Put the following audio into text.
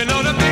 You know the